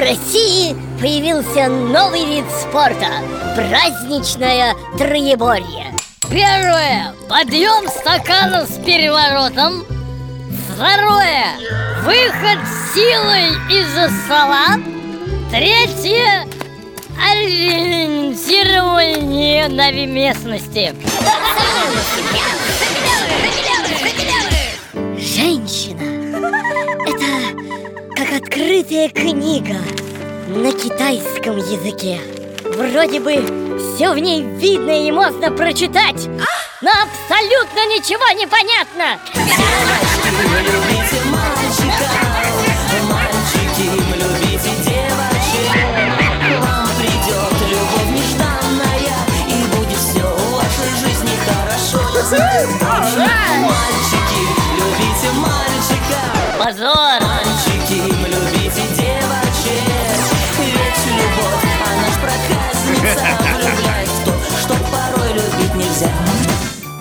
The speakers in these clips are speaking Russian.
России появился новый вид спорта – праздничное троеборье. Первое – подъем стакана с переворотом. Второе – выход силой из-за стола. Третье – ориентирование на местности. Открытая книга на китайском языке. Вроде бы все в ней видно и можно прочитать, но абсолютно ничего не понятно. Мальчики, любите Вам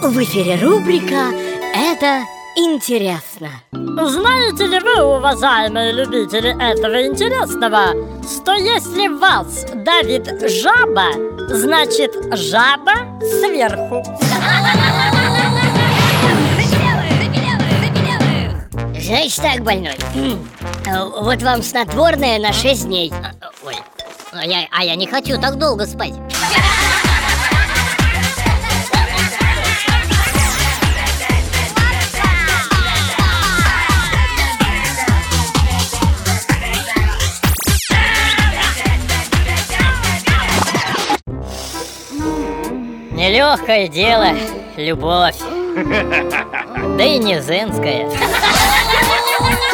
В эфире рубрика «Это интересно». Знаете ли вы, уважаемые любители этого интересного, что если вас давит жаба, значит жаба сверху? Знаешь так, больной, вот вам снотворное на 6 дней. Ой, а я, а я не хочу так долго спать. Нелегкое дело — любовь. Да и не зенская.